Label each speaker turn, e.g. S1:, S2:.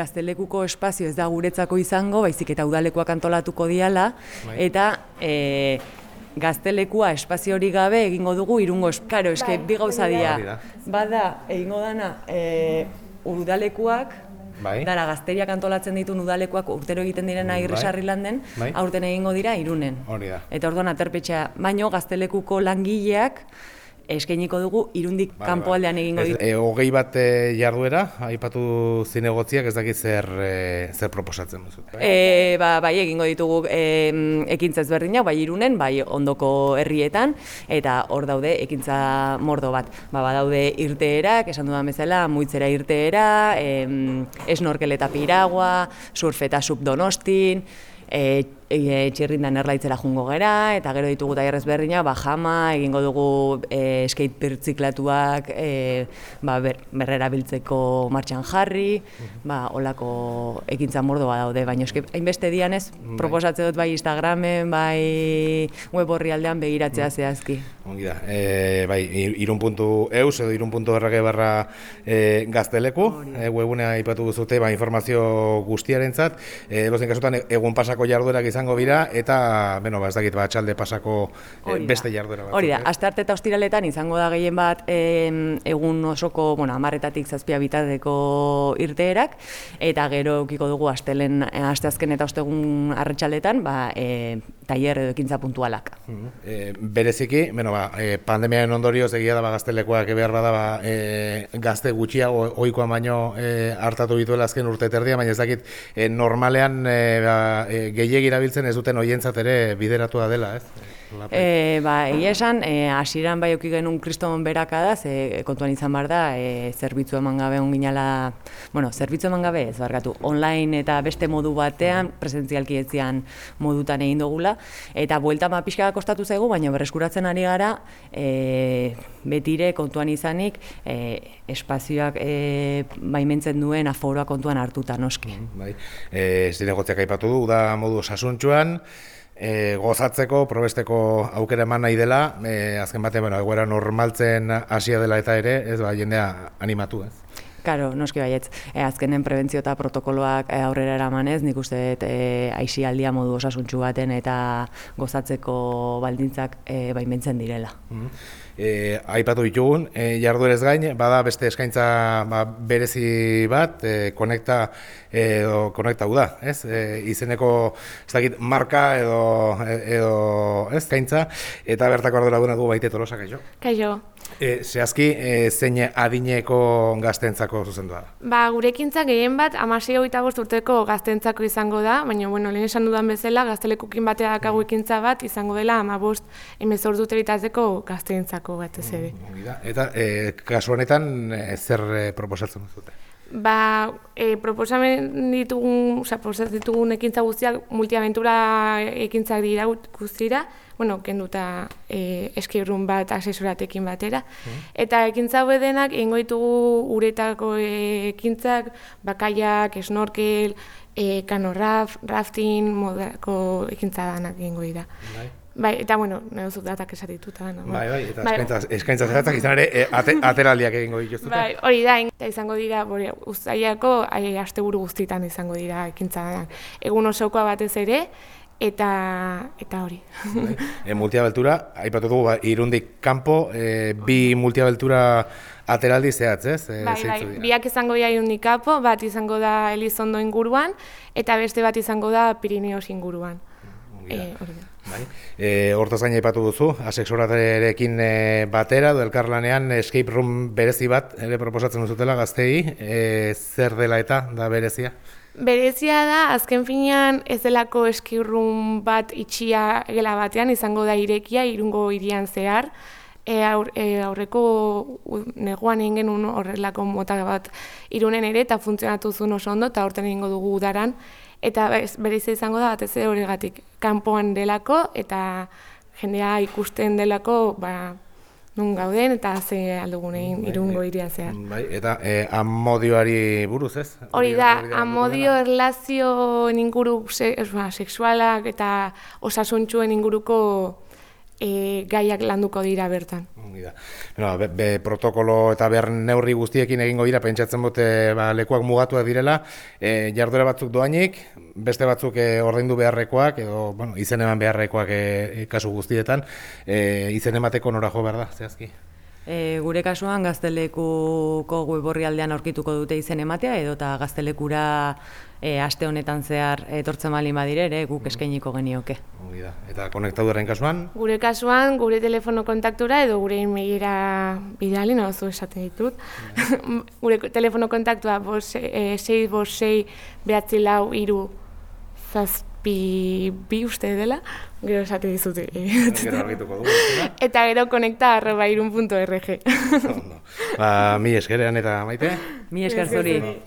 S1: gaztelekuko espazio ez da guretzako izango, baizik eta udalekuak antolatuko diala,
S2: Bai.
S1: eta e, gaztelekua espazio hori gabe egingo dugu irungo es- Karo, eske bi gauza dira. Bada, egingo dana, e, udalekuak,
S2: Bai.
S1: dara gazteriak antolatzen ditu udalekuak urtero egiten direna
S2: Bai.
S1: irrisarri landen,
S2: Bai.
S1: aurten egingo dira irunen.
S2: Hori da.
S1: Eta orduan aterpetxea, baino gaztelekuko langileak eskainiko dugu irundik
S2: Bai,
S1: kanpoaldean
S2: bai.
S1: egingo ditu.
S2: E, hogei bat jarduera, aipatu zinegotziak ez dakit zer, e, zer proposatzen duzu.
S1: E, ba, bai, egingo ditugu e, ekintza ezberdinak, bai irunen, bai ondoko herrietan, eta hor daude ekintza mordo bat. Ba, badaude irteerak, esan dudan bezala, muitzera irteera, e, esnorkel eta piragua, surf eta subdonostin, e, e, txirrindan erlaitzera jungo gera, eta gero ditugu tailer ezberdinak, ba, jama, egingo dugu e, skate birtziklatuak e, ba, ber, berrera biltzeko martxan jarri, ba, olako ekintza mordoa daude, baina eske hainbeste dianez, proposatze dut bai Instagramen, bai web horri aldean begiratzea zehazki.
S2: Ongi da, e, bai, irun puntu eus edo irun puntu errege barra e, gazteleku, e, webunea ipatu duzute, ba, informazio guztiarentzat, e, dozen kasutan egun pasako jarduerak izango bira, eta, beno, ba, ez dakit, ba, txalde pasako e, beste jarduera batzuk.
S1: Hori da,
S2: ez?
S1: astearte eta ostiraletan izango da gehien bat em, egun osoko, bueno, amarretatik zazpia bitateko irteerak, eta gero eukiko dugu astelen, eh, asteazken eta ostegun arratsaletan, ba, e, tailer edo ekintza puntualak.
S2: E, bereziki, bueno, ba, e, pandemiaren ondorioz egia da ba, gaztelekoak behar bada ba, e, gazte gutxiago ohikoa baino e, hartatu dituela azken urte terdia, baina ez dakit e, normalean e, ba, e, gehiegi ez duten hoientzat ere bideratua dela, ez?
S1: E, ba, egia esan, e, hasieran bai euki genuen kriston berakada, ze kontuan izan behar da, e, zerbitzu eman gabe onginala, bueno, zerbitzu eman gabe ez barkatu, online eta beste modu batean, presentzialki etzian modutan egin dugula, eta buelta ma pixka kostatu zaigu, baina berreskuratzen ari gara, e, betire kontuan izanik, e, espazioak e, baimentzen duen aforoa kontuan hartuta noski.
S2: Bai. E, zinegotziak aipatu du, da modu osasuntxuan, e, gozatzeko, probesteko aukera eman nahi dela, e, azken batean, bueno, egoera normaltzen hasia dela eta ere, ez ba, jendea animatu, ez?
S1: Karo, noski baietz, e, azkenen prebentzio eta protokoloak e, aurrera eramanez, nik uste dut e, aisialdia modu osasuntxu baten eta gozatzeko baldintzak e, baimentzen direla.
S2: E, aipatu ditugun, e, jarduerez gain, bada beste eskaintza ba, berezi bat, e, konekta edo konekta da, ez? E, izeneko, ez dakit, marka edo, edo ez, eskaintza, eta bertako arduraduna du baite tolosa, kaixo?
S3: Kaixo.
S2: E, zehazki, e, zein adineko gaztentzako zuzendua da?
S3: Ba, gurekintzak gehien bat, amasei hogeita bost urteko gaztentzako izango da, baina, bueno, lehen esan dudan bezala, gaztelekukin batea dakagu ekintza bat, izango dela amabost emezordu teritatzeko gaztentzako batez ere.
S2: Ongi da. Eta, e, kasu honetan, e, zer proposatzen duzute?
S3: Ba, e, proposamen ditugun, oza, proposatzen ditugun ekintza guztiak multiaventura ekintzak dira guztira, bueno, kenduta e, room bat asesoratekin batera. Eta ekintza hauek denak egingo ditugu uretako e, ekintzak, bakaiak, snorkel, e, kano raf, rafting, modako ekintza danak egingo dira.
S2: Bai.
S3: Bai, eta bueno, nahi duzut datak esatituta. No?
S2: Bai, bai, eta eskaintza, eskaintza zeratzak izan ere, e, ate, ateraldiak egingo dituzute.
S3: Bai, hori da, eta izango dira, bore, uztailako ai, asteburu guztietan izango dira ekintza. Egun osokoa batez ere, eta eta hori.
S2: Bai. E, multiabeltura, aipatu dugu, ba, irundik kanpo, e, bi multiabeltura ateraldi zehatz, ez? E,
S3: bai, bai,
S2: dira?
S3: biak izango dira irundikapo, bat izango da Elizondo inguruan, eta beste bat izango da Pirineos inguruan. Eh, hori da.
S2: Bai. E, hortaz gain aipatu duzu, asexoraterekin e, batera, du elkarlanean escape room berezi bat ere proposatzen duzutela gaztei, e, zer dela eta da berezia?
S3: Berezia da, azken finean ez delako eskirrun bat itxia gela batean, izango da irekia, irungo irian zehar. E, aur, e, aurreko neguan egin genuen horrelako mota bat irunen ere, eta funtzionatu zuen oso ondo, eta horten egingo dugu udaran. Eta berezia izango da, batez ere horregatik, kanpoan delako, eta jendea ikusten delako, ba, nun gauden, eta ze aldugun egin irungo iria zehar.
S2: Bai, eta e, amodioari buruz, ez?
S3: Hori da, amodio erlazioen inguru se, ba, sexualak eta osasuntsuen inguruko e, gaiak landuko dira bertan.
S2: Bueno, be, be, protokolo eta behar neurri guztiekin egingo dira, pentsatzen bote ba, lekuak mugatuak direla, e, jardura batzuk doainik, beste batzuk e, ordaindu beharrekoak, edo bueno, izen eman beharrekoak e, kasu guztietan, e, izen emateko nora jo behar da, zehazki?
S1: E, gure kasuan gaztelekuko web orrialdean aurkituko dute izen ematea edo eta gaztelekura e, aste honetan zehar etortzen baldin badire ere guk eskainiko genioke.
S2: Ongi da. Eta konektadurren kasuan?
S3: Gure kasuan, gure telefono kontaktura edo gure emailera bidali, no, zu esaten ditut. gure telefono kontaktua bos, e, 6 bos 6 behatzi lau iru zazpi bi uste dela, gero esate dizute.
S2: Gero argituko dugu.
S3: Eta gero konekta arroba irun.rg.
S2: Ba, mi eskerean eta maite?
S1: Mi esker zuri.